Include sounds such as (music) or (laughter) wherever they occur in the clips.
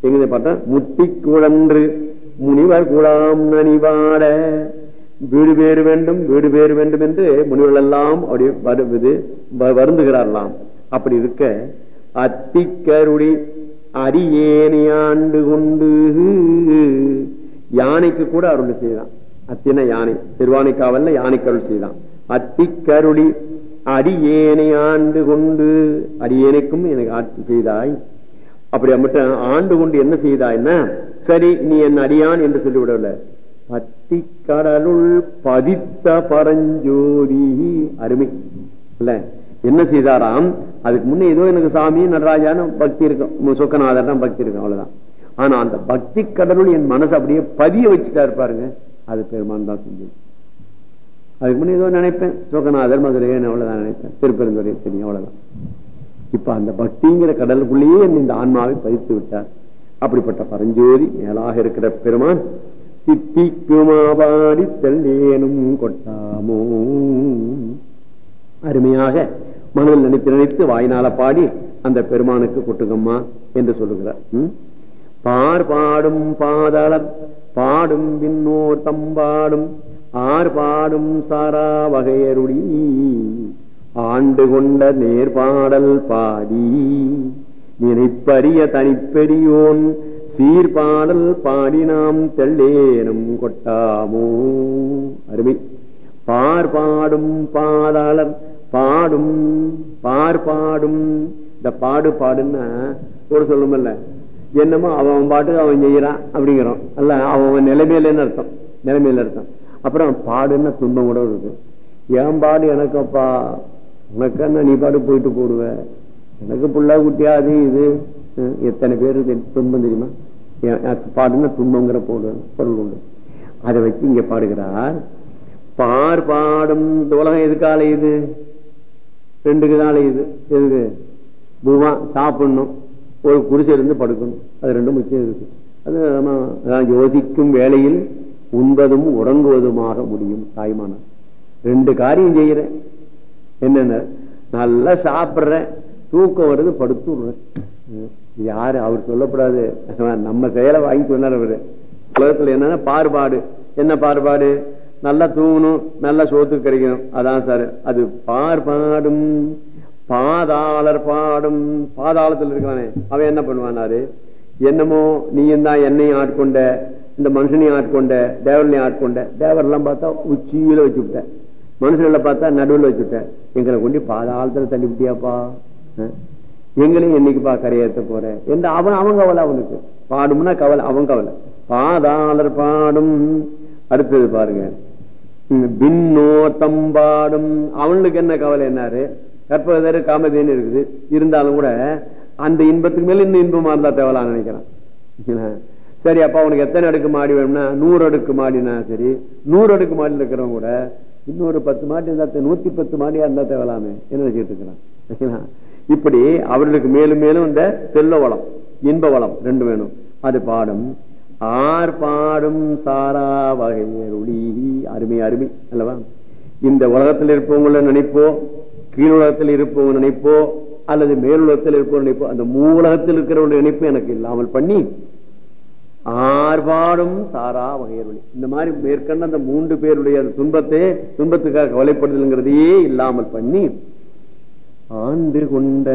எங்க பார்த்தா முத்தி குழன்று முனிவர் குழாம் நனிவாட. வீடு பேறு வேண்டும் வீடு பேறு வேண்டும் என்று முனிவர்கள் எல்லாம் அப்படி வருவது வ- வருந்துகிறார்களாம். அப்படி இருக்க அத்திக்கருடி அரியேனை ஆண்டு கொண்டு யானைக்கு கூட அருள் செய்தான். அத்தின யானை திருவானைக்காவல்ல யானைக்கு அருள் செய்தான். அத்திக்கருளி அரியேனை ஆண்டு கொண்டு அரியேனைக்கும் எனக்கு ஆட்சி செய்தாய். அப்படி மட்டும் ஆண்டு கொண்டு என்ன செய்தா என்ன? சரி நீ என் அடியான் என்று சொல்லிவிடல பத்தி கடலுள் பதித்த பரஞ்சோதி அருமை. இல்ல என்ன செய்தாராம்? அதுக்கு முன்னே ஏதோ எனக்கு சாமி நடராஜான்னு பக்தி இருக்கும் சொக்கநாதர் பக்தி இருக்கும் அவ்வளவுதான். ஆனா அந்த பக்தி கடலுள் என் மனசு அப்படியே பதிய வச்சுட்டா பாருங்க. அது பெருமான் தான் செஞ்சது. அதுக்கு முன்னே ஏதோ நினைப்பேன். சொக்கநாதர் மதுரை அவ்வளவுதான் நினைப்பேன். திருப்பெருந்துறை தெரியும் அவ்வளவுதான். அந்த பக்திங்கிற கடலுக்குள்ளேயே இந்த ஆன்மாவை பதித்து விட்டார். அப்படிப்பட்ட பரஞ்சோதி மேலாக இருக்கிற பெருமான் சித்தி குமாபாடி தெல்லேனும் கொட்டாமோ? அருமையாக மனதில் நினைத்து நினைத்து வாய்நாள பாடி அந்த பெருமானுக்கு கொட்டுங்கம்மா என்று சொல்லுகிறார். பார் பாடும் பாதளர் பாடும் பின்னோர் தம்பாடும் ஆர் பாடும் சாரா வகையருடி ஆண்டு கொண்ட நேர்பாடல் பாடி. நினைப்பரிய தனிப்பெரியோன் சீர்பாடல் பாடி நாம் தெள்ளேனும் கொட்டாமோ. அருமை. பார் பாடும் பாதாளர் பாடும் பார் பாடும். இந்த பாடு பாடுன்னா ஒரு சொல்லுமல்ல. என்னமோ அவன் பாட்டு பாட்டுக்கு அவன் செய்யறான் அப்படிங்கிறோம். அல்ல அவன் அவன் நிலைமையிலன்னு அர்த்தம். நிலைமையில அர்த்தம். அப்புறம் பாடுன்னா துன்பம் கூட இருக்கு என் பாடு எனக்கப்பா? உனக்கு அந்த நீ பாட்டு போயிட்டு போடுவ? எனக்கு புள்ளா குட்டியா அது இது? எத்தனை பேரு துன்பம் தெரியுமா? என் பாடுன்னா துன்பங்கிற போடு பொருள் உண்டு. அதை வச்சு இங்க பாடுகிறார். பார் பாடும் இந்த உலகம் எதுக்கால இது? ரெண்டுக்கு தான் இது. எதுக்கு? பூமா சாப்பிடணும். ஒரு குடிசை இருந்து படுக்கணும். அது ரெண்டும் முக்கியம் இருக்கு. அது நம்ம யோசிக்கும் வேலையில் உண்பதும் உறங்குவதுமாக முடியும் தாய்மானம் ரெண்டு காரியம் செய்யறேன் என்னென்ன? நல்லா சாப்பிடுறேன். தூக்கம் வருது படுத்து விடுறேன் இது யாரு? அவர் சொல்லக்கூடாது. (laughs) நம்ம செயலை வாங்கி சொன்னார் அவரு. உலகத்துல என்னன்னா? பாறுபாடு. என்ன பாறுபாடு? நல்லா தூங்கணும் நல்லா சோத்துக்கு கிடைக்கணும். அதான் சார். அது பார்பாடும் பாதாளர் பாடும் பாதாளத்தில் இருக்கானே அவன் என்ன பண்ணுவானாரு? என்னமோ நீயும் தான் என்னையும் ஆட்கொண்ட இந்த மனுஷனையும் ஆட்கொண்ட தேவர்களையும் ஆட்கொண்ட தேவரெல்லாம் பார்த்தா உச்சியில வச்சு விட்டேன். மனுஷர்களை பார்த்தா நடுவில் வச்சுட்டேன். எங்களை கொண்டு பாதாளத்துல தள்ளி விட்டியாப்பா அஹ்? எங்களையும் என்னைக்குப்பா கரையேற்ற போற? என்று அவன் அவன் கவலை அவனுக்கு. பாடும்னா கவலை அவன் கவலை. பாதாளர் பாடும். அடுத்தது பாருங்க. பின்னோட்டம் பாடும். அவனுக்கு என்ன கவலை என்னாரு? கற்பகதர் காமதேன்னு இருக்குது. இருந்தாலும் கூட அந்த இன்பத்துக்கு மேல இன்னும் இன்பமா இருந்தா தேவலான்னு நினைக்கிறான். சரி அப்ப அவனுக்கு எத்தனை அடுக்கு மாடி வேணும்னா நூறு அடுக்கு மாடினா சரி நூறு அடுக்கு மாடியில் இருக்கிறவங்க கூட இன்னொரு பத்து மாடி இருந்தா நூத்தி பத்து மாடியா இருந்தா தேவலாமே. என்ன நினைச்சிட்டு இருக்கிறான் இப்படி அவர்களுக்கு மேலும் மேலும் இந்த செல்ல வளம் இன்ப வளம் ரெண்டு வேணும். அது பாடும். ஆர் பாடும் சாரா வகையருளி. அருமை அருமை. அல்லவா? இந்த உலகத்தில் இருப்பவங்கள நினைப்போ கீழ் உலகத்தில் இருப்பவங்க நினைப்போ அல்லது மேலுலகத்தில் இருப்பவங்க நினைப்போ அந்த மூலகத்தில் இருக்கிறவங்க நினைப்பு எனக்கு இல்லாமல் பண்ணி ஆர்பாடும் சாரா வகையருளி. இந்த மாதிரி மேற்கண்ட அந்த மூன்று பேருடைய அந்த துன்பத்தை துன்பத்துக்காக கவலைப்படுதல்ங்கிறதையே இல்லாமல் பண்ணி ஆண்டு கொண்ட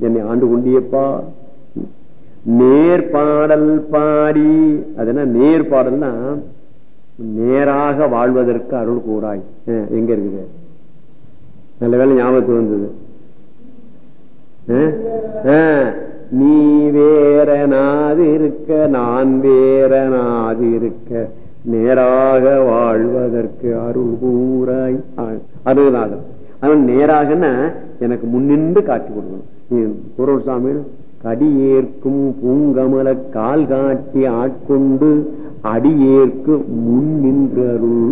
என்னை ஆண்டு கொண்டியப்பா. நேர்பாடல் பாடி அதென்ன நேர்பாடல்னா நேராக வாழ்வதற்கு அருள் கூறாய். அஹ், எங்க இருக்குது? நல்ல வேலை ஞாபகத்துக்கு வந்தது. நீ வேற நான் வேற நேராக வாழ்வதற்கு அருள் கூறாய். அருள்நாதன் அவன் நேராகன்னா எனக்கு முன்னின்று காட்டி கொடுக்கணும். குரல் சாமி கடியேற்கும் பூங்கமல கால் காட்டி ஆட்கொண்டு அடியேற்கு முன் நின்று அருள்.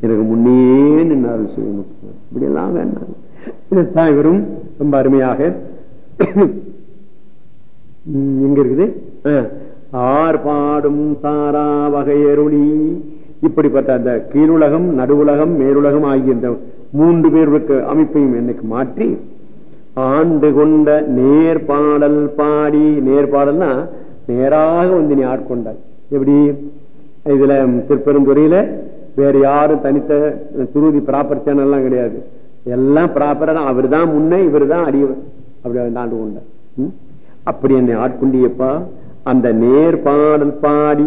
எனக்கு முன்னே நின்று அருள் செய்யணும் இப்படி எல்லாம் வேண்டாம். இதைத்தான் இவரும் ரொம்ப அருமையாக இங்க எங்க இருக்குது? ஆர்பாடும் ஆர் பாடும் சாரா வகையருளி. இப்படிப்பட்ட அந்த கீழுலகம் நடுவுலகம் மேலுலகம் ஆகிய இந்த மூன்று பேருக்கு அமைப்பையும் எனக்கு மாற்றி ஆண்டு கொண்ட நேர்பாடல் பாடி நேர்பாடல்னா நேராக வந்து நீ ஆட்கொண்டாய் எப்படி? இதுல திருப்பெருந்துறையில வேற யாரும் தனித்த துருதி ப்ராப்பர் சேனல் எல்லாம் கிடையாது. எல்லாம் ப்ராப்பரா அவர் தான். முன்னே இவர் தான் அடியவர். அப்படி ஆண்டு கொண்ட. அப்படி என்னை ஆட்கொண்டியப்பா அந்த நேர்பாடல் பாடி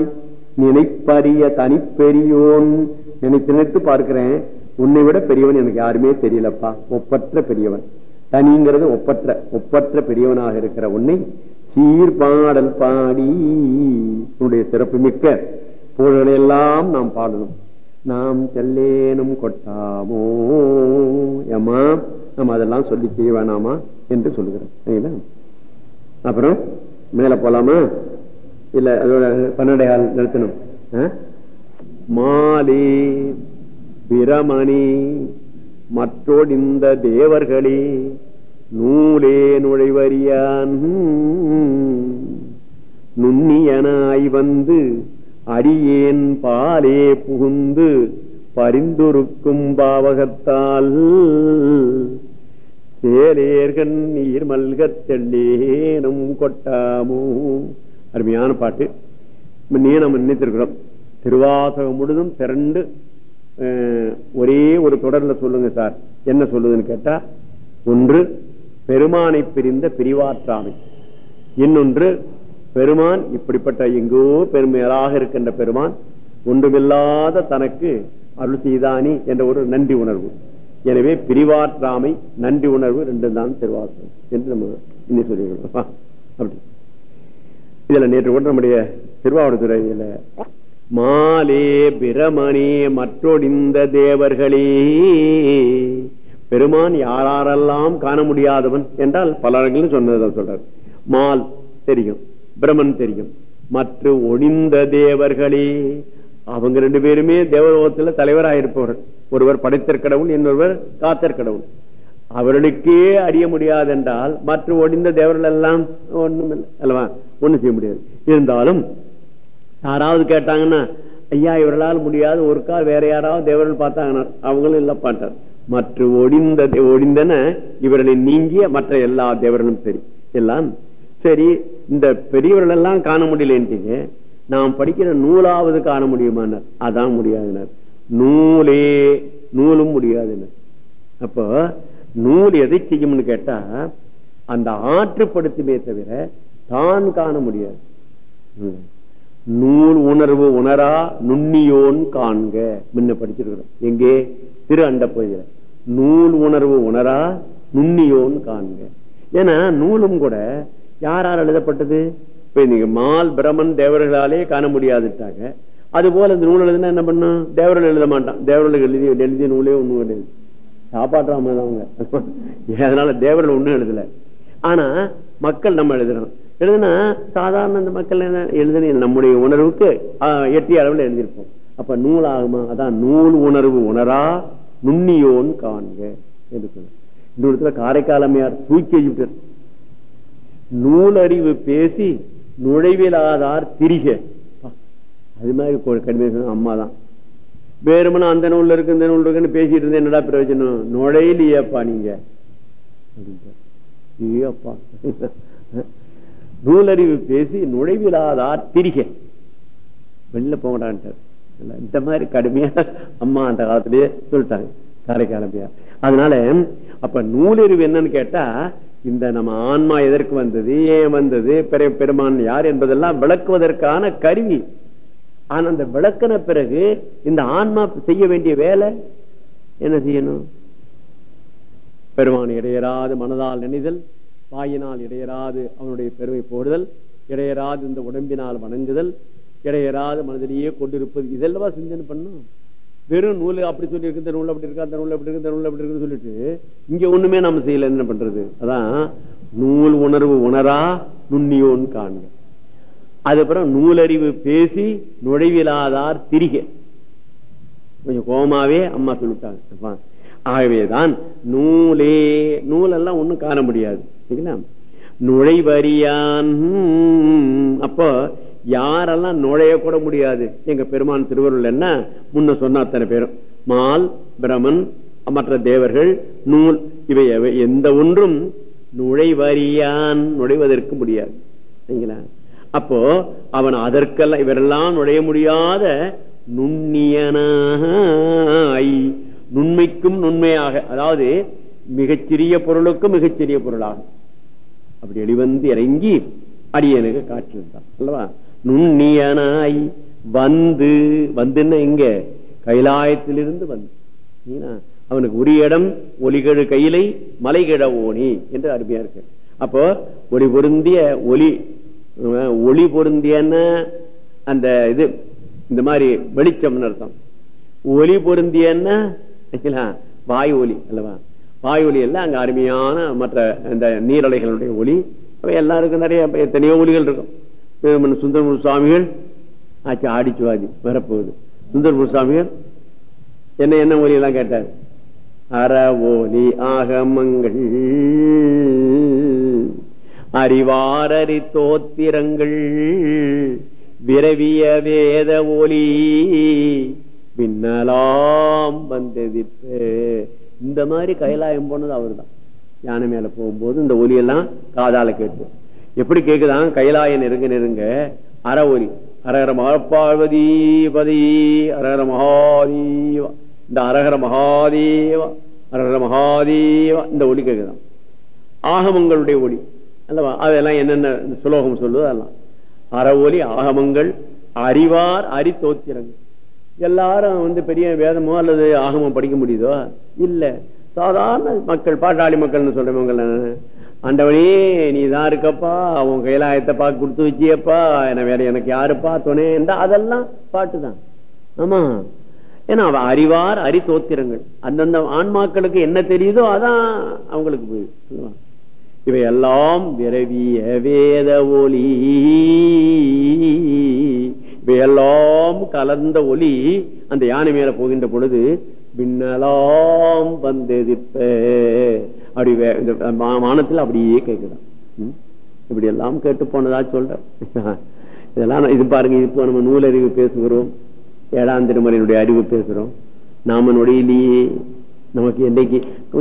நினைப்பறிய தனிப்பெரியோன் நினைத்து நினைத்து பார்க்கிறேன். உன்னை விட பெரியவன் எனக்கு யாருமே தெரியலப்பா. ஒப்பற்ற பெரியவன். தனிங்கிறது ஒப்பற்ற ஒப்பற்ற பெரியவனாக இருக்கிற உன்னை சீர்பாடல் பாடி உன்னுடைய சிறப்பு மிக்க புகழ்களை எல்லாம் நாம் பாடணும். நாம் செல்லேனும் கொட்டாமோ? ஏமா நம்ம அதெல்லாம் சொல்லி செய்ய வேணாமா என்று சொல்லுகிறோம் சரிங்களா? அப்புறம் மேல போலாமா? இல்ல அதோட பன்னெண்டை கால் நிறுத்தணும். மாலி பிரமணி மற்றோடிந்த தேவர்களே நூலே நுழைவறியான். நுண்ணியனாய் வந்து அடியேன் பாலே புகுந்து பரிந்துருக்கும் பாவகத்தால். சேலேர்கண் நீர் மல்க தெள்ளேனும் கொட்டாமும் அருமையான பாட்டு. நீ நம்ம நினைத்திருக்கிறோம். திருவாசகம் முழுதும் திரண்டு ஒரே ஒரு தொடர்ல சொல்லுங்க சார். என்ன சொல்லுதுன்னு கேட்டா ஒன்று பெருமானை பிரிந்த பிரிவாற்றாமை. இன்னொன்று பெருமான் இப்படிப்பட்ட எங்கோ பெருமையலாக இருக்கின்ற பெருமான் ஒன்றுமில்லாத தனக்கு அருள் செய்தானி என்ற ஒரு நன்றி உணர்வு. எனவே பிரிவாற்றாமை நன்றி உணர்வு ரெண்டு தான் திருவாசகம் என்று நம்ம இன்னும் அப்படி. இதுல நேற்று கூட நம்முடைய திருவாவூர்துறையில மாலே பிரமணே மற்றொடிந்த தேவர்களே பெருமான் யாரெல்லாம் காண முடியாதவன்? என்றால் பலர்களும் சொன்னதை சொல்றார். மால் தெரியும் பிரமன் தெரியும் மற்ற ஒளிந்த தேவர்களே அவங்க ரெண்டு பேருமே தேவலோகத்துல தலைவராயிருப்பவர்கள் ஒருவர் படைத்தற்கடவுள் இன்னொருவர் காத்தற் கடவுள். அவர்களுக்கே அறிய முடியாது என்றால் மற்ற ஒடிந்த தேவர்கள் எல்லாம் ஒண்ணும் இல்லை அல்லவா? ஒண்ணும் செய்ய முடியாது. இருந்தாலும் யாராவது கேட்டாங்கன்னா ஐயா இவர்களால் முடியாது. ஒரு கால் வேற யாராவது தேவர்கள் பார்த்தாங்கன்னா அவங்களும் இல்ல பாட்டார். மற்ற ஒடிந்த ஒடிந்தன இவர்களை நீங்கிய மற்ற எல்லா தேவர்களும் சரி. எல்லாம் சரி. இந்த பெரியவர்கள் எல்லாம் காண முடியலன்ட்டீங்க. நாம் படிக்கிற நூலாவது காண முடியுமானார். அதான் முடியாதுனர். நூலே நூலும் முடியாதுனர். அப்போ நூல் எதை செய்யும்னு கேட்டா அந்த ஆற்றுப்படுத்துமே தவிர தான் காண முடியாது. நூல் உணர்வு உணரா நுண்ணியோன் காண்க. முன்ன படிச்சிருக்கிறோம். எங்கே? திரு அண்ட பகுதியில நூல் உணர்வு உணரா நுண்ணியோன் காண்க. ஏன்னா நூலும் கூட யாரால் எழுதப்பட்டது? இப்ப நீங்க மால் பிரமன் தேவர்களாலே காண முடியாதுட்டாங்க அது போல இந்த நூல் எழுதுனா என்ன பண்ணும் தேவர்கள் எழுத மாட்டான். தேவர்கள் எழுதி எழுதிய நூலே ஒண்ணும் கிடையாது. சாப்பாட்டுறாம அவங்க. அதனால தேவர்கள் ஒண்ணும் எழுதல. ஆனா மக்கள் நம்ம எழுதுறோம். எழுதுனா சாதாரண இந்த மக்கள் என்ன எழுதுன நம்முடைய உணர்வுக்கு ஆஹ், எட்டிய அளவில் எழுதியிருப்போம். அப்ப நூல் ஆகுமா? அதான் நூல் உணர்வு உணரா நுண்ணியோன் காண்க என்று இந்த இடத்துல காரைக்காலமையார் தூக்கி வச்சுட்டார் நூலறிவு பேசி நுழைவிலாதார் திரிக. அது மாதிரி கடுமையாக கடுமையா அம்மா தான் வேறுமனா அந்த நூல்ல இருக்கு இந்த நூல் இருக்குன்னு பேசிட்டு இருந்தேன். என்னடா பிரயோஜனம் நுழையிலியப்பா நீங்க. அப்படின்ட்டார். நூலறிவு பேசி நுழைவிலாதார் திரிக. வெளில போகடான்ட்டார் இந்த மாதிரி கடுமையா அம்மா அந்த காலத்திலேயே சொல்லிட்டாங்க. காரைக்காலமையா அதனால அப்ப நூலறிவு என்னன்னு கேட்டா இந்த நம்ம ஆன்மா எதற்கு வந்தது? ஏன் வந்தது? பெருமான் யார் என்பதெல்லாம் விளக்குவதற்கான கருவி. ஆனா அந்த விளக்கின பிறகு இந்த ஆன்மா செய்ய வேண்டிய வேலை என்ன செய்யணும்? பெருமான் இடையராது மனதால் நினைதல் வாயினால் இடையராது அவனுடைய பெருமை போடுதல் இடையராது இந்த உடம்பினால் வணங்குதல் இடையராது மனதிலேயே கொண்டிருப்பது. இதெல்லாம் சிந்தனை பண்ணும் வெறும் நூல் அப்படி சொல்லி இருக்கு இந்த நூல் அப்படி இருக்கு அந்த நூல் அப்படி இருக்கு இந்த நூல் அப்படி இருக்குன்னு சொல்லிட்டு இங்க ஒண்ணுமே நம்ம செய்யல என்ன பண்றது? அதான் நூல் உணர்வு உணரா நுண்ணியோன் காண்க. அதுக்கப்புறம் நூலறிவு பேசி நுழைவிலாதார் திரிக. கொஞ்சம் கோமாவே அம்மா சொல்லிட்டாங்க ஆகவேதான் நூலே நூலெல்லாம் ஒண்ணும் காண முடியாது சரிங்களா? நுழைவரியான் அப்போ யாரெல்லாம் நுழைய கூட முடியாது. எங்க பெருமான் திருவருள் என்ன? முன்ன சொன்ன அத்தனை பேரும். மால் பிரமன் மற்ற தேவர்கள் நூல் இவை எவை- எந்த ஒன்றும் நுழைவறியான் நுழைவதற்கு முடியாது. சரிங்களா? அப்போ அவன் அதற்கெல்லாம் இவரெல்லாம் நுழைய முடியாத நுண்ணியனாக நுண்மைக்கும் நுண்மையாக அதாவது மிகச்சிறிய பொருளுக்கும் மிகச்சிறிய பொருளாகும். அப்படி வெளிவந்து இறங்கி அடியனுக்கு காற்றிருந்தான். அல்லவா? நுண்ணியனாய் வந்து வந்துன்னா எங்க? கைலாயத்திலிருந்து வந்து. அவனுக்கு உரிய இடம் ஒலிகழு கையிலை மலைகிழ ஓணி என்று அருமையா இருக்கு. அப்போ ஒளி பொருந்திய ஒலி ஒளி பொருந்தியன்னா அந்த இது இந்த மாதிரி வெளிச்சம்னு அர்த்தம். ஒலி பொருந்தியன்னா வாய் ஒலி அல்லவா? வாய் ஒலி எல்லாம் அங்க அருமையான மற்ற இந்த நீரலைகளுடைய ஒலி அவை எல்லாருக்கும் நிறைய எத்தனையோ ஒலிகள் இருக்கும். சுந்தரமூர் சுவாமிகள் ஆச்சு ஆடிச்சுவாதி வரப்போகுது. சுந்தரமூர் சுவாமிகள் என்ன என்ன ஒலி எல்லாம் கேட்டார்? அற ஆகமங்கள். அறிவாரறி தோத்திரங்கள். விரவிய வேத ஒலி. பின்னலாம் வந்ததிப்பு இந்த மாதிரி கைலாயம் போனது அவர்தான். யானை மேல போகும்போது இந்த ஒலியெல்லாம் காதால கேட்டு. எப்படி கேக்குதான்? கைலாய நெருங்க நெருங்க. அற ஒலி. அரகர மகாபார்வதி பதி அரகர மகாதேவா இந்த அரகர மகாதேவா அரகர மகாதேவா இந்த ஒலி கேக்குதான். ஆகமங்களுடைய ஒளி அல்லவா? அதெல்லாம் என்னென்ன சுலோகம் சொல்லுவது அதெல்லாம். அற ஒலி ஆகமங்கள் அறிவார் அரி தோத்திரங்க எல்லாரும் வந்து பெரிய வேதமோ அல்லது ஆகமம் படிக்க முடியுதோ? இல்ல. சாதாரண மக்கள் பாட்டாளி மக்கள்னு சொல்றவங்க ஆண்டவனே நீ தான் இருக்கப்பா அவன் கையிலாயத்தை பார்க்க கொடுத்து வச்சியப்பா என்ன வேற எனக்கு யாருப்பா துணை? என்றா அதெல்லாம் பாட்டு தான். ஆமா. ஏன்னா அவ அறிவார் அரி தோத்திரங்கள். அந்தந்த ஆன்மாக்களுக்கு என்ன தெரியுதோ அதான் அவங்களுக்கு போய் இவையெல்லாம் விரவிய வேத ஒலி இவையெல்லாம் கலந்த ஒலி அந்த யானை மேல போகின்ற பொழுது பின்னலாம் வந்தெதிர்ப்ப. அப்படி வே- இந்த வானத்தில் அப்படியே கேட்குதான் இப்படி எல்லாம் கேட்டு போனதா சொல்ற? (laughs) இதெல்லாம் இது பாருங்க இப்போ நம்ம நூலறிவு பேசுகிறோம் ஏழாம் திருமலையினுடைய அறிவு பேசுறோம் நாம நொடியிலேயே நமக்கு என்னைக்கு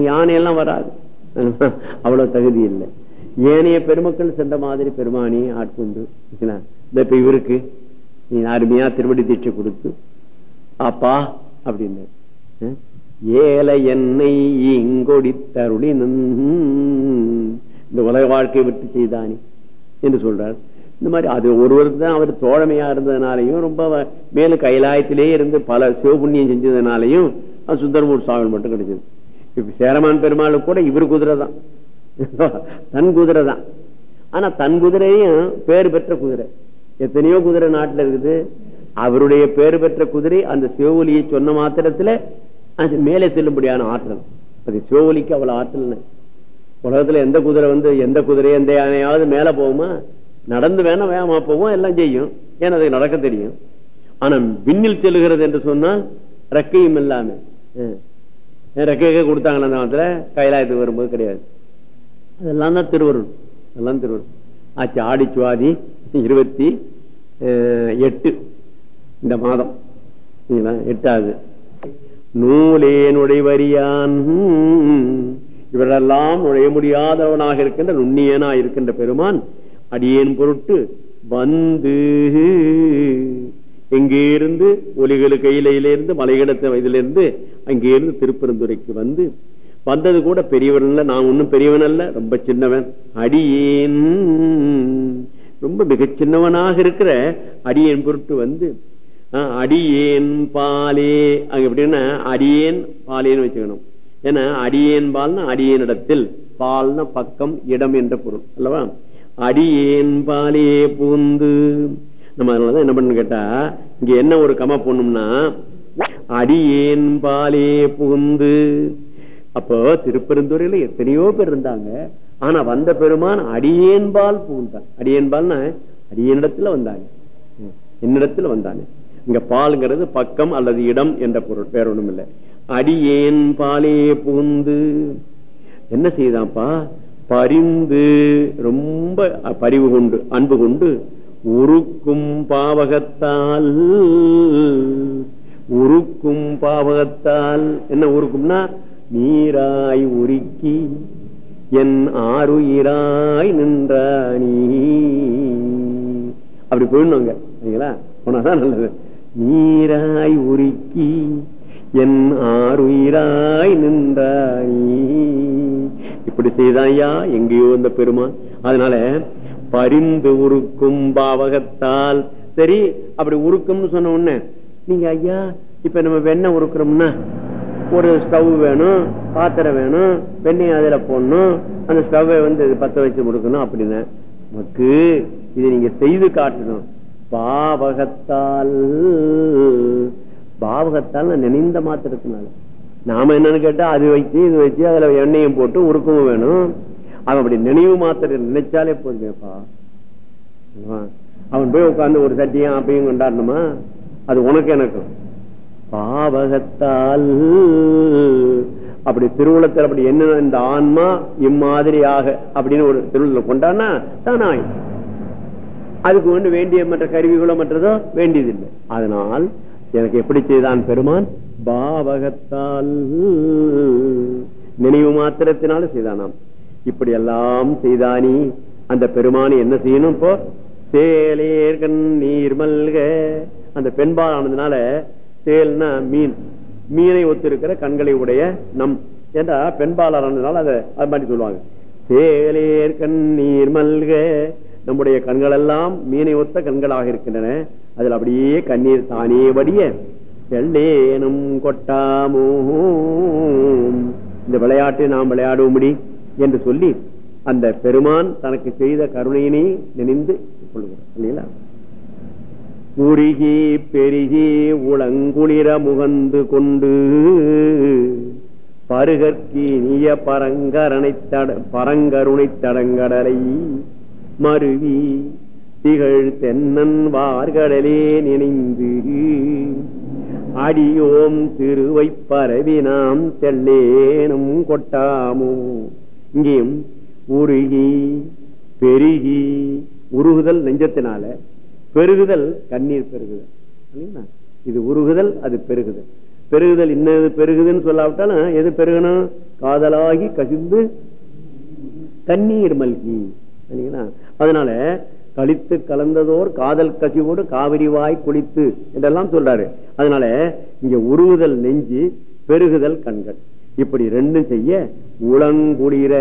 யானையெல்லாம் வராது. (laughs) அவ்வளவு தகுதி இல்லை. ஏனைய பெருமக்கள் சென்ற மாதிரி பெருமானி ஆட்கொண்டு இந்த இப்போ இவருக்கு நீ அருமையாக திருவடி தீட்சை கொடுத்து அப்பா அப்படின்னு ஏல என்னை இங்கொடி இந்த உலக வாழ்க்கையை விட்டு செய்தானே என்று சொல்றார். இந்த மாதிரி அது ஒருவர் தான் அவர் தோழமையா இருந்ததுனாலையும் ரொம்ப வ- மேலும் கைலாயத்திலே இருந்து பல சிவபுண்ணியம் செஞ்சதுனாலையும் சுந்தரமூர் சுவாமி மட்டும் கிடைச்சது. இப்ப சேரமான் பெருமாள் கூட இவர் குதிரை தான். (laughs) தன் குதிரை தான். ஆனா தன் குதிரையும் பேர் பெற்ற குதிரை. எத்தனையோ குதிரை நாட்டுல இருக்குது. அவருடைய பேர் பெற்ற குதிரை அந்த சிவொலியை சொன்ன மாத்திரத்துல அது மேலே செல்லும்படியான ஆற்றல். அது சிவொலிக்கு அவ்வளவு ஆற்றல் உலகத்துல எந்த குதிரை வந்து எந்த குதிரை எந்த யானையாவது மேல போகுமா? நடந்து வேணா வேகமா போவோம் எல்லாம் செய்யும். ஏன்னா அது நடக்க தெரியும். ஆனா விண்ணில் செல்லுகிறது என்று சொன்னால் ரெக்கையும் இல்லாம அஹ். ரெக்கையே கொடுத்தாங்களா அந்த காலத்துல? கைலாயத்துக்கு வரும்போது கிடையாது. அதெல்லாம் தான் திருவருள். அதெல்லாம் திருவருள். ஆச்சு ஆடிச்சுவாதி இருபத்தி எட்டு. இந்த மாதம். சரிங்களா? எட்டாவது. நூலே நுழைவரியான் இவரெல்லாம் நுழைய முடியாதவனாக இருக்கின்ற நுண்ணியனா இருக்கின்ற பெருமான் அடியேன் பொருட்டு வந்து எங்கே இருந்து ஒலிகளு கையிலிருந்து மலைகிடத்த வயதிலிருந்து அங்கே இருந்து திருப்பெருந்துறைக்கு வந்து வந்தது கூட பெரியவன் அல்ல நான் ஒன்னும் பெரியவன் அல்ல ரொம்ப சின்னவன் அடியேன். ரொம்ப மிக சின்னவனாக இருக்கிற அடியேன் பொருட்டு வந்து அடியேன் பாலே. அங்க எப்படின்னா அடியேன் பாலேன்னு வச்சுக்கணும். ஏன்னா அடியேன் பால்னா அடியேனிடத்தில். பால்னா பக்கம் இடம் என்ற பொருள். அல்லவா? அடியேன் பாலே பூந்து. நம்ம அதனாலதான் என்ன பண்ணு கேட்டா இங்க என்ன ஒரு கம போடணும்னா அடியேன் பாலே புகுந்து அப்போ திருப்பெருந்துறையில எத்தனையோ பேர் இருந்தாங்க. ஆனா வந்த பெருமான் அடியேன்பால் புகுந்தான் அடியேன்பால்னா அடியேனிடத்துல வந்தாங்க. என்னிடத்துல வந்தானே இங்க பாலுங்கிறது பக்கம் அல்லது இடம் என்ற பொருள் வேற ஒண்ணும் இல்லை. அடியேன் பாலே புகுந்து என்ன செய்தான்ப்பா பரிந்து ரொம்ப பரிவு கொண்டு அன்பு கொண்டு உருக்கும் பாவகத்தால் உருக்கும் பாவகத்தால் என்ன உருக்கும்னா? நீராய் உருக்கி என் ஆறுயிராய் நீ அப்படி போயிடணுங்க சரிங்களா? போனாதான் நல்லது. நீராய் உருக்கி என் ஆறுயிராய் நின்றாய். இப்படி செய்தாயா? எங்கேயோ இந்த பெருமான். அதனால பரிந்து உருக்கும் பாவகத்தால். சரி அப்படி உருக்கும்னு சொன்ன உடனே நீங்க ஐயா இப்ப நம்ம வெண்ணெய் உருக்குறோம்னா ஒரு ஸ்டவ் வேணும் பாத்திரம் வேணும் வெண்ணெய் அதில் போடணும் அந்த ஸ்டவ்வை வந்து பத்த வச்சு கொடுக்கணும் அப்படின்னு நமக்கு இதை நீங்க செய்து காட்டணும். பாவகத்தால் பாவகத்தால் நினைந்த மாத்திரத்தினால. நாம என்னன்னு கேட்டா அது வச்சு இது வச்சு அதுல எண்ணெயும் போட்டு உருக்கவும் வேணும். அவன் அப்படி நினைவு மாத்திர நினைச்சாலே போதுமேப்பா அவன் போய் உட்கார்ந்து ஒரு சட்டியும் அப்பையும் கொண்டாடணுமா? அது உனக்கு எனக்கும். பாவகத்தால் அப்படி திருவுளத்தில் அப்படி என்ன இந்த ஆன்மா இம்மாதிரியாக அப்படின்னு ஒரு திருவுளத்தில் கொண்டாடினா தானாய் அதுக்கு ஒன்று வேண்டிய மற்ற கருவிகளோ மற்றதோ வேண்டியதில்லை. அதனால் எனக்கு எப்படி செய்தான் பெருமான்? பாவகத்தால். நினைவு மாத்திரத்தினால செய்தானாம். இப்படி எல்லாம் செய்தானி அந்த பெருமானி என்ன செய்யணும் இப்போ? சேலேர் நீர் மல்க. அந்த பெண்பால் ஆனதுனால சேல்னா மீன். மீனை ஒத்திருக்கிற கண்களை உடைய நம். ஏண்டா பெண்பாளர் ஆனதுனால அதை அது மாதிரி சொல்லுவாங்க. சேலேர் கண் நீர் மல்க. நம்முடைய கண்கள் எல்லாம் மீனை ஒத்த கண்களாக இருக்கின்றன. அதில் அப்படியே கண்ணீர் தானே வடிய செல்லேனும் கொட்டாமோ இந்த விளையாட்டை நாம் விளையாடுவோம்படி என்று சொல்லி அந்த பெருமான் தனக்கு செய்த கருணையினை நினைந்து கொள்கிறார் இல்லைங்களா? உருகி பெருகி உளங்குளிர முகந்து கொண்டு பருகற்கினிய பரங்கரணை தட பரங்கருணை தடங்கடலை மருவி திகழ் தென்னன் வார்கடலே நினைந்து. அடியோம் திருவை பரவி நாம் செல்லேனும் கொட்டாமோ? இங்கேயும் உருகி பெருகி உருகுதல் நெஞ்சத்தினால பெருகுதல் கண்ணீர் பெருகுதல். இது உருகுதல் அது பெருகுதல். பெருகுதல் இன்னது பெருகுதுன்னு சொல்லாவிட்டாலும் எது பெருகணும்? காதலாகி கசிந்து கண்ணீர் மல்கி. அதனால கழித்து கலந்ததோர் காதல் கசிவோடு காவிரி வாய் குளித்து என்றெல்லாம் சொல்றாரு. அதனால இங்க உருகுதல் நெஞ்சு பெருகுதல் கண்கள். இப்படி ரெண்டும் செய்ய உளங்குளிர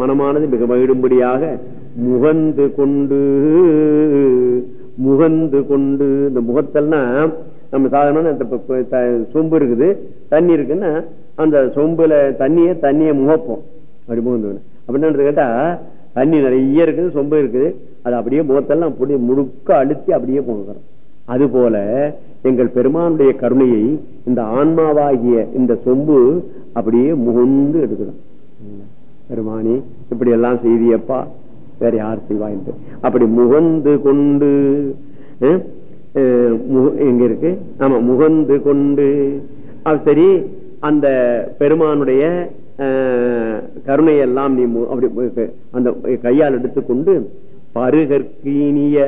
மனமானது மிக மகிழும்படியாக முகந்து கொண்டு முகந்து கொண்டு இந்த முகத்தல்னா நம்ம சாதாரண சொம்பு இருக்குது தண்ணி இருக்குன்னா அந்த சொம்புல தண்ணிய தண்ணிய முகப்போம். அப்படி முகந்து அப்படின்னு கேட்டா தண்ணி நிறைய இருக்குது சொம்பு இருக்குது. அது அப்படியே முகத்தெல்லாம் அப்படி முழுக்க அழுத்தி அப்படியே போகிறோம் அது போல எங்கள் பெருமானுடைய கருணையை இந்த ஆன்மாவாகிய இந்த சொம்பு அப்படியே முகந்து எடுக்கிறோம் பெருமானி இப்படி எல்லாம் செய்தியப்பா. வேற யார் செய்வா என்று. அப்படி முகந்து கொண்டு எங்க இருக்கு? ஆமா முகந்து கொண்டு. சரி அந்த பெருமானுடைய கருணையெல்லாம் நீ அப்படி அந்த கையால் எடுத்துக்கொண்டு பருகற்கீனிய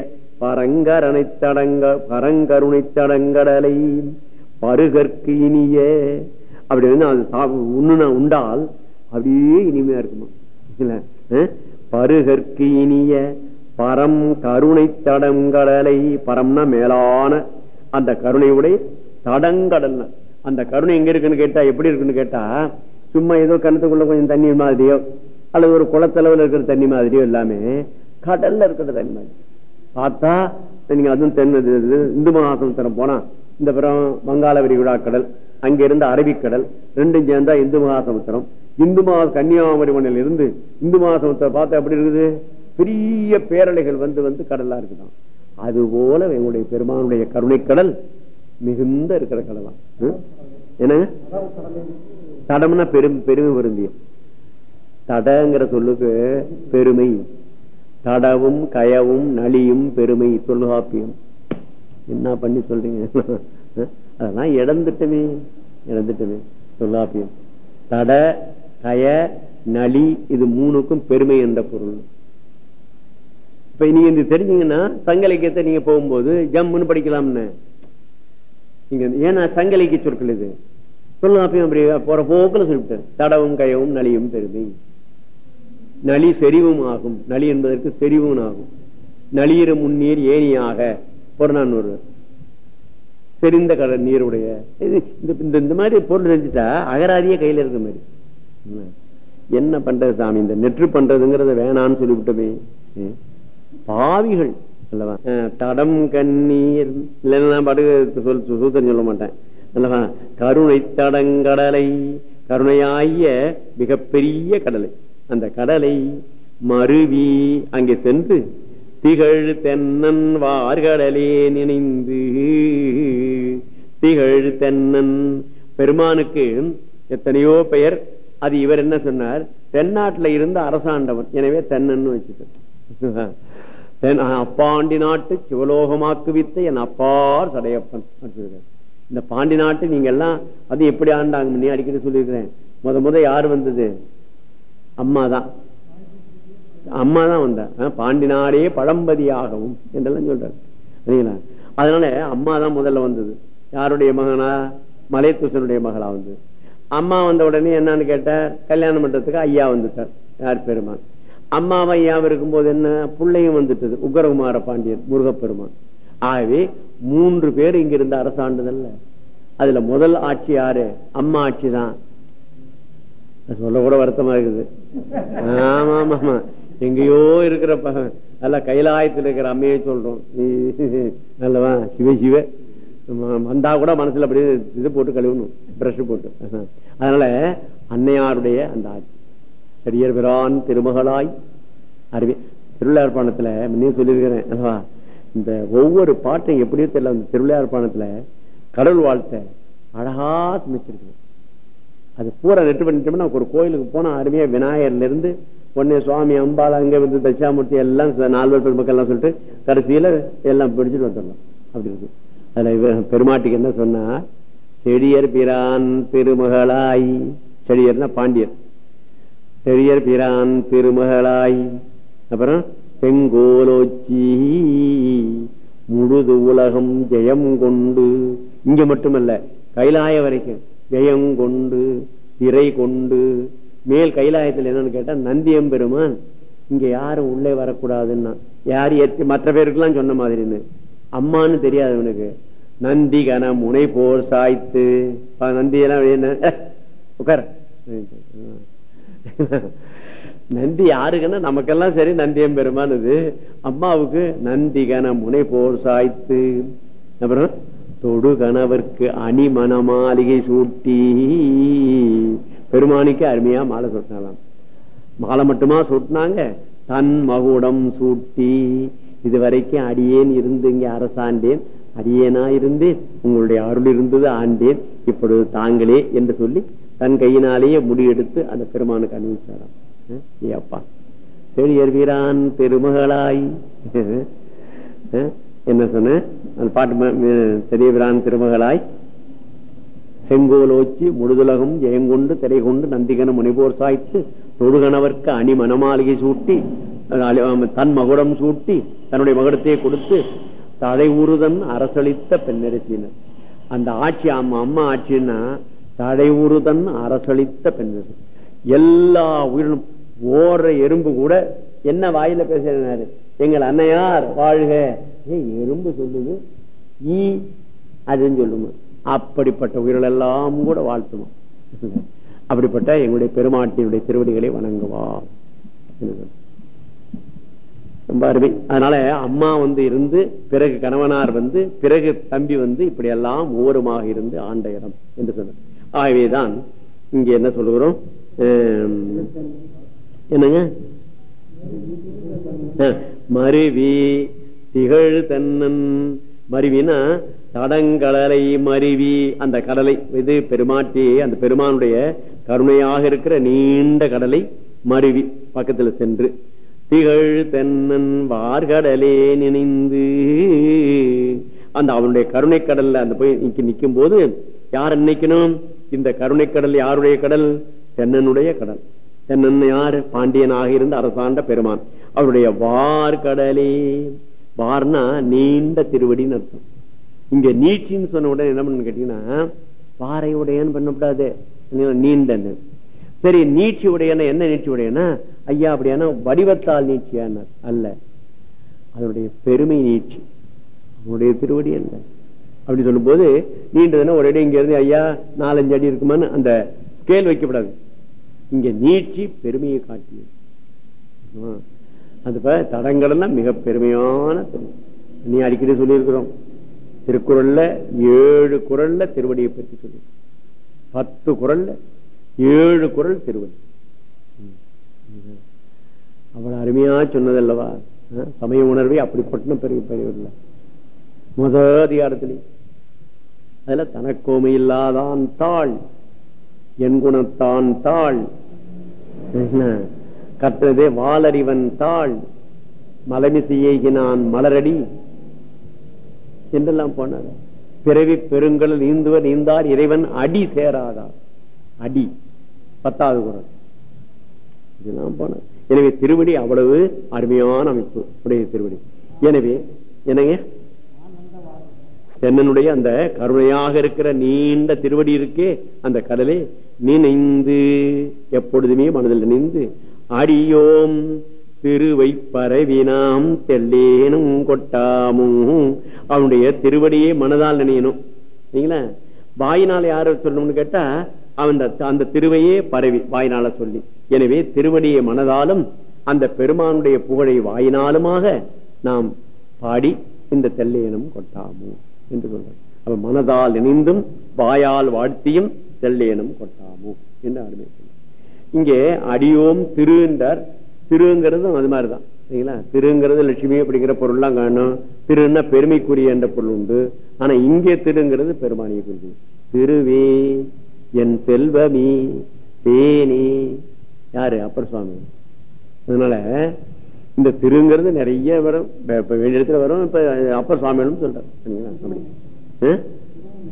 பரங்கரணை தடங்க பரங்கருணை தடங்கடலை பருகற்கு இனிய அப்படி வந்து அது உண்ணுனா உண்டால் அப்படியே இனிமையா இருக்குமா? இல்ல பருகற்கு இனிய பரம் கருணை தடங்கடலை. பரம்னா மேலான அந்த கருணையுடைய தடங்கடல் அந்த கருணை எங்க இருக்குன்னு கேட்டா எப்படி இருக்குன்னு கேட்டா சும்மா ஏதோ கணத்துக்குள்ள கொஞ்சம் தண்ணி மாதிரியோ அல்லது ஒரு குளத்தளவுல இருக்கிற தண்ணி மாதிரியோ எல்லாமே கடல்ல இருக்கிற தண்ணி மாதிரி. பார்த்தா நீங்க அதுவும் தென் இந்து மகாசமுத்திரம் போனா இந்த பிறம் வங்காள விரிகுடா கடல் அங்கிருந்து அரபிக்கடல் ரெண்டும் சேர்ந்தா இந்து மகாசமுத்திரம். இந்து மகா கன்னியாகுமரி மண்ணில் இருந்து இந்து மகாசமுத்திரம் பார்த்தா எப்படி இருக்குது? பெரிய பேரலைகள் வந்து வந்து கடலா இருக்குதான். அது போல எங்களுடைய பெருமானுடைய கருணை கடல் மிகுந்த இருக்கிற கடலாம் என்ன? தடம்னா பெரும் பெருமை பொருந்தியம் தடங்கிற சொல்லுக்கு பெருமை. தடவும் கயவும் நலியும் பெருமை தொல்காப்பியம். என்ன பண்ணி சொல்றீங்க? அதெல்லாம் இழந்துட்டமே. இழந்துட்டமே. தொல்காப்பியம். தட கய நலி இது மூணுக்கும் பெருமை என்ற பொருள். இப்ப நீங்க இது தெரிஞ்சீங்கன்னா சங்க இலக்கியத்தை நீங்க போகும்போது ஜம்முன்னு படிக்கலாம்னு. நீங்க ஏன்னா சங்க இலக்கிய சொற்கள் இது. தொல்காப்பியம் அப்படி போற போக்குல சொல்லிவிட்டார் தடவும் கயவும் நலியும் பெருமை நளி செறிவும் ஆகும். நளி என்பதற்கு செறிவும் ஆகும். நளியிற முன்னீர் ஏனியாக புறநானூறு தெரிந்த கடல் நீருடைய இது இந்த- இந்த இந்த மாதிரி பொருள் செஞ்சுட்டா அகராதியே கையில இருக்க மாதிரி. என்ன பண்றது சாமி? இந்த நெற்று பண்றதுங்கிறத வேணான்னு சொல்லிவிட்டோமே. பாவிகள் அல்லவா? தடம் கண்ணீர் இல்லைன்னா படுகிறது பாட்டுக்கு சொல் சூத்திரம் சொல்ல மாட்டேன். அல்லவா? கருணை தடங்கடலை கருணையாகிய மிகப்பெரிய கடலை. அந்த கடலை மருவி அங்கே சென்று திகழ் தென்னன் வார்கடலே நினைந்து திகழ் தென்னன் பெருமானுக்கு எத்தனையோ பெயர். அது இவர் என்ன சொன்னார்? தென்னாட்டுல இருந்த அரசாண்டவன் எனவே தென்னன்னு வச்சுட்டார் தென் அப்பாண்டி நாட்டு சிவலோகமாக்குவித்த என் அப்பார் சடையப்பன் அப்படின்னு இந்த பாண்டி நாட்டு நீங்க எல்லாம் அது எப்படி ஆண்டாங்க முன்னே அடிக்கடி சொல்லியிருக்கிறேன். முத முத யார் வந்தது? அம்மா தான். அம்மா தான் பாண்டி நாடே பழம்பதியாகவும் என்றெல்லாம் சொல்றாரு. சரிங்களா? அதனால அம்மா தான் முதல்ல வந்தது. யாருடைய மகனா? மலையத்துசனுடைய மகளா வந்தது அம்மா வந்த உடனே என்னன்னு கேட்ட கல்யாணம் பண்றதுக்கு ஐயா வந்துட்டார். யார் பெருமான்? அம்மாவும் ஐயாவும் இருக்கும்போது என்ன? பிள்ளையும் வந்துட்டது. உக்ரகுமார பாண்டியன் முருகப்பெருமான். ஆகவே மூன்று பேர் இங்க இருந்த அரசாண்டுதல்ல. அதுல முதல் ஆட்சி யாரு? அம்மா ஆட்சி தான் சொல்ல கூட வருத்தமா இருக்குது. ஆமா ஆமா ஆமா எங்கேயோ இருக்கிற ப- நல்ல கைலாயத்தில் இருக்கிற அம்மையை சொல்றோம். நல்லவா? சிவ சிவ. வந்தா கூட மனசுல அப்படியே இது போட்டு கழுவணும். பிரஷ் போட்டு. அதனால அன்னையாருடைய அந்த ஆட்சி. செடியர் பிரான் திருமகளாய். அறிவி திருவிழார்பாணத்துல முன்னே சொல்லியிருக்கிறேன். அல்லவா இந்த ஒவ்வொரு பாட்டும் எப்படியோ தெரியல அந்த திருவிழார்பாணத்துல கடவுள் வாழ்த்தை அழகா சமைச்சிருக்கணும் அது பூரா நெட்டு பண்ணிட்டோம்னா ஒரு கோயிலுக்கு போனா அருமையா விநாயகர்ல இருந்து உடனே சுவாமி அம்பாள் அங்க வந்து தட்சாமூர்த்தி எல்லாம் நால்வர் பெருமக்கள் எல்லாம் சொல்லிட்டு கடைசியில எல்லாம் பிடிச்சிட்டு வந்துடலாம். அப்படி இருக்கு. அதுல இவ- பெருமாட்டிக்கு என்ன சொன்னா செடியர் பிரான் திருமகளாய். செடியர்னா பாண்டியர். செடியர் பிரான் திருமகளாய். அப்புறம் செங்கோலோச்சி. முழுது உலகம் ஜெயம் கொண்டு. இங்க மட்டுமல்ல கைலாய வரைக்கும் ஜெயம் கொண்டு திரை கொண்டு. மேல் கைலாயத்தில் என்னன்னு கேட்டா நந்தியம் பெருமான் இங்க யாரும் உள்ளே வரக்கூடாதுன்னா. யார் ஏற்றி மற்ற பேருக்கெல்லாம் சொன்ன மாதிரின்னு. அம்மான்னு தெரியாது அவனுக்கு. நந்தி கன முனை போர் சாய்த்து. ப- நந்தி எல்லாம் என்ன? உட்கார. நந்தி யாருக்குன்னா நமக்கெல்லாம் சரி நந்தியம் பெருமானது அம்மாவுக்கு நந்தி கன முனை போர் சாய்த்து. அப்புறம் தொடு கணவர்க்கு அணி மாளிகை சூட்டி. பெருமானிக்கு அருமையா மாலை சூட்டினாலாம் மாலை மட்டுமா சூட்டினாங்க? தன் மகுடம் சூட்டி. இதுவரைக்கும் அடியேன் இருந்து இங்கே அரசாண்டேன். அடியேனா இருந்தேன். உங்களுடைய அருள் இருந்தது ஆண்டேன். இப்பொழுது தாங்களே என்று சொல்லி தன் கையினாலேயே முடியெடுத்து அந்த பெருமானுக்கு அணிவிச்சாராம். அப்பா செழியர் வீரான் பெருமகளாய். என்ன சொன்ன? அந்த பாட்டு பெரிய வீரான் திருமகளாய் செங்கோலோச்சி முழுதுலகம் ஜெயங்கொண்டு திரை கொண்டு நந்திகன முனிபோர் சாய்த்து தொழுகணவர்க்கு அணி மனமாளிகை சூட்டி தன் மகுடம் சூட்டி தன்னுடைய மகுடத்தை கொடுத்து தடை உருதன் அரசளித்த பெண்ணரசினர் அந்த ஆட்சி அம்மா அம்மா ஆட்சின்னா தடை உருதன் அரசளித்த பெண்ணரசி. எல்லா உயிரினும் ஓடுற எறும்பு கூட என்ன வாயில பேசுறாரு? எங்கள் அன்னையார் வாழ்க. எறும்பு சொல்லுது. ஈ அதுன்னு சொல்லுமா. அப்படிப்பட்ட உயிர்கள் எல்லாம் கூட வாழ்த்துமா அப்படிப்பட்ட எங்களுடைய பெருமாட்டினுடைய திருவடிகளை வணங்குவா ரொம்ப அருமை. அதனால அம்மா வந்து இருந்து பிறகு கணவனார் வந்து பிறகு தம்பி வந்து இப்படி எல்லாம் ஓரமாக இருந்து ஆண்ட இடம் என்று சொன்னார். ஆகவேதான் இங்க என்ன சொல்லுகிறோம்? ஆம், என்னங்க? மருவி திகழ் தன்னன். மருவினா தடங்கடலை மருவி அந்த கடலை இது பெருமாட்டி அந்த பெருமானுடைய கருணையாக இருக்கிற நீண்ட கடலை மருவி பக்கத்துல சென்று திகழ் தென்னன் வார்கடலே நினைந்து அந்த அவனுடைய கருணை கடல்ல அந்த போய் நிக்க நிக்கும் போது யார் நினைக்கணும்? இந்த கருணை கடல் யாருடைய கடல்? தென்னனுடைய கடல். யாரு பாண்டியனாக இருந்த அரசாண்ட பெருமான். அவருடைய வார்கடலே வார்னா நீண்ட திருவடின்னு அர்த்தம். இங்க நீட்சின்னு சொன்ன உடனே என்ன பண்ணு கேட்டீங்கன்னா பாறையுடையன்னு பண்ணக்கூடாது. நீண்டன்னு. சரி நீட்சி உடையன என்ன நீட்சி உடையனா ஐயா அப்படியான வடிவத்தால் நீட்சியான அல்ல. அதனுடைய பெருமை நீட்சி. அவனுடைய திருவடி அல்ல. அப்படி சொல்லும் போது நீண்டதுன்னா ஒரு இடம் இங்க இருந்து ஐயா நாலஞ்சு அடி இருக்குமான்னு அந்த ஸ்கேல் வைக்கப்படாது. இங்க நீட்சி பெருமையை காட்டியது. அது இப்ப மிக பெருமையான நீ அடிக்கடி சொல்லியிருக்கிறோம். திருக்குறள்ல ஏழு குறள்ல திருவடியை பற்றி சொல்லி பத்து குறள்ல ஏழு குறள் திருவடி. அவ்வளவு அருமையா சொன்னதல்லவா? ஆ? சமய உணர்வை அப்படிப்பட்ட பெரிய பெரியவர்ல முத அதிகாரத்திலே. அதுல தனக்கோமை இல்லாதான் தாள் என் குணத்தான் தாள் கற்றதே வாலறிவன் தாள் மலமிசையேகினான் மலரடி. என்றெல்லாம் போனார். பிறவி பெருங்கடல் நீந்துவர் நீந்தார் இறைவன் அடி சேராதார். அடி. பத்தாவது குரல். இதெல்லாம் போனார். எனவே திருவடி அவ்வளவு அருமையான அமைப்பு. உடைய திருவடி. எனவே என்னங்க? தென்னனுடைய அந்த கருணையாக இருக்கிற நீண்ட திருவடி இருக்கே அந்த கடலே நினைந்து எப்பொழுதுமே மனதில் நினைந்து அடியோம் திருவை பரவினாம் தெல்லேனும் கொட்டாமும் அவனுடைய திருவடியே மனதால் நினையணும். சரிங்களா வாயினால யார சொல்லணும்னு கேட்டா அவன் அந்த திருவையே பரவி வாயினால சொல்லி. எனவே திருவடியை மனதாலும் அந்த பெருமானுடைய புகழை வாயினாலுமாக நாம் பாடி இந்த தெல்லேனும் கொட்டாமும் என்று சொல்றார். அப்ப மனதால் இணைந்தும் வாயால் வாழ்த்தியும் செல்லேனும் கொட்டாமோ என்று அருமை இங்கே அடியோம் திரு என்றார் திருங்கிறதும் அது மாதிரிதான். சரிங்களா? திருங்கிறது லட்சுமி அப்படிங்கிற பொருள்லாம் காணும். திருன்னா பெருமைக்குரிய என்ற பொருள் உண்டு. ஆனா இங்கே திருங்கிறது பெருமானியை குறிக்குது. திருவே என் செல்வமி தேனி. யாரு? அப்பர் சுவாமி. அதனால இந்த திருங்கிறது நிறைய வரும். இப்ப- வேண்டிய இடத்துல வரும். இப்ப அப்பர் சுவாமிகளும் சொல்றாரு.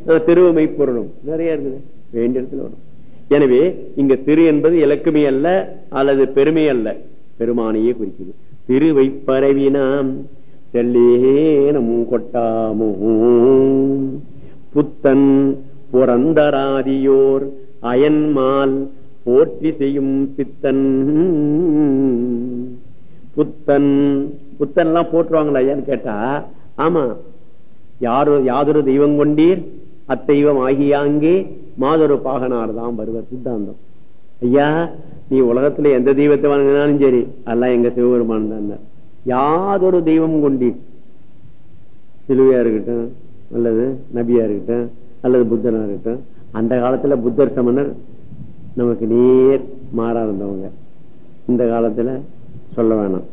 திருவமை பொருளும் நிறைய இருக்குது. வேண்டிய இடத்துல வரும். எனவே இங்க திரு என்பது இலக்குமி அல்ல அல்லது பெருமை அல்ல. பெருமானையே குறிக்குது. திருவை பரவினாம் செல்லேனும் கொட்டாமும் புத்தன் புறந்தராதியோர் அயன்மால் போற்றி செய்யும் பித்தன். புத்தன். புத்தன் எல்லாம் போட்டுருவாங்களா ஐயான்னு கேட்டா ஆமா. யாரு யாதொரு தெய்வம் கொண்டீர் அத்தெய்வம் ஆகியாங்கே மாதொரு பாகனார் தான் வருவர் சித்தாந்தம். ஐயா நீ உலகத்துல எந்த தெய்வத்தை வாங்கினாலும் சரி அதெல்லாம் எங்க சிவபெருமான் தான் யாதொரு தெய்வம் கொண்டீர். சிலுவையா இருக்கட்டும் அல்லது நபியா இருக்கட்டும் அல்லது புத்தனா இருக்கட்டும் அந்த காலத்துல புத்தர் சமணர் நமக்கு நேர் மாறா இருந்தவங்க. இந்த காலத்துல சொல்ல வேணாம்.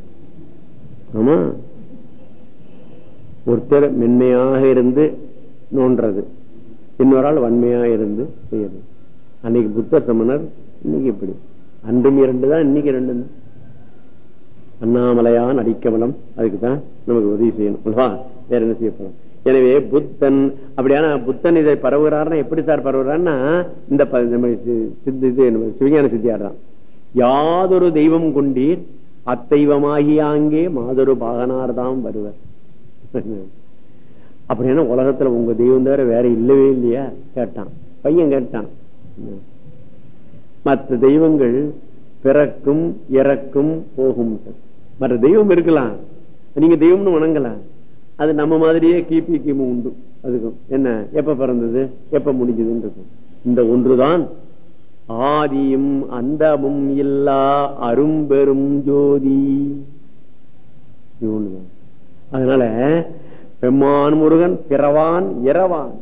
ஆமா? ஒருத்தர் மென்மையாக இருந்து நோன்றது இன்னொரு ஆள் வன்மையாக இருந்து செய்யறது. அன்னைக்கு புத்த சமணர் இன்னைக்கு இப்படி. அன்றும் இரண்டு தான் இன்னைக்கு ரெண்டு தான். அண்ணாமலையான் அடிக்கமலம் அதுக்கு தான் நமக்கு உதவி செய்யணும். அல்லவா? வேற என்ன செய்யப்படும் எனவே புத்தன் அப்படியான புத்தன் இதை பரவுகிறார்னா எப்படி சார் பரவுகிறார்னா இந்த ப- சிவஞான சித்தியார் தான். யாதொரு தெய்வம் கொண்டீர் அத்தெய்வமாகிய அங்கே மாதொரு பாகனார் தான் வருவர் அப்படின்னா உலகத்துல உங்க தெய்வம் தவிர வேற இல்லவே இல்லையா? கேட்டான். பையன் கேட்டான். மற்ற தெய்வங்கள் பிறக்கும் இறக்கும் போகும். மற்ற தெய்வம் இருக்கலாம். நீங்க தெய்வம்னு வணங்கலாம். அது நம்ம மாதிரியே கிபி கிமு உண்டு. அதுக்கும் என்ன எப்ப பிறந்தது? எப்ப முடிஞ்சதுன்னு இருக்கும் இந்த ஒன்றுதான் ஆதியும் அந்தமும் இல்லா அரும்பெரும் ஜோதி. அதனால பெம்மான் முருகன் பிறவான் இரவான்.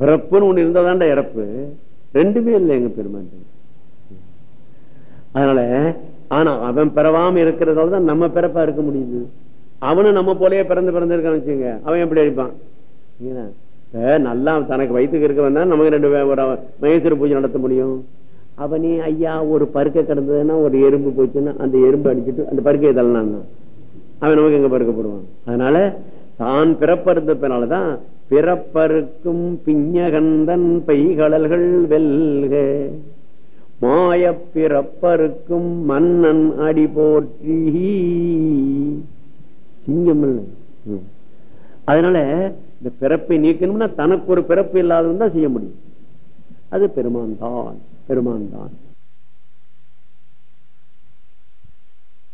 பிறப்புன்னு ஒண்ணு இருந்தாதான்டா இறப்பு. ரெண்டுமே இல்லை எங்க பெருமான் அதனால ஆனா அவன் பிறவாம இருக்கிறதால தான் நம்ம பிறப்பா இருக்க முடியுது. அவனும் நம்ம போலயே பிறந்து பிறந்திருக்கான்னு வச்சுங்க அவன் எப்படி அடிப்பான்? நல்லா தனக்கு வயிற்றுக்கு இருக்க தான் நமக்கு ரெண்டு பே- ஒரு மகேஸ்வர பூஜை நடத்த முடியும். அவனே ஐயா ஒரு பருக்க கிடந்ததுன்னா ஒரு எறும்பு போச்சுன்னா அந்த எறும்பு அடிச்சுட்டு அந்த பருக்கையை தள்ளனா அவன் நமக்கு எங்க பருக்கப்படுவான் அதனால தான் பிறப்பறுத்தனாலதான் பிறப்பருக்கும் பிஞகந்தன் பைகடல்கள் வெல்க. மாய பிறப்பருக்கும் மன்னன் அடி போற்றி. சிங்கம் இல்லை. அதனால இந்த பிறப்பை நீக்கணும்னா தனக்கு ஒரு பிறப்பு இல்லாதவன் தான் செய்ய முடியும். அது பெருமான் தான் பெருமான் தான்.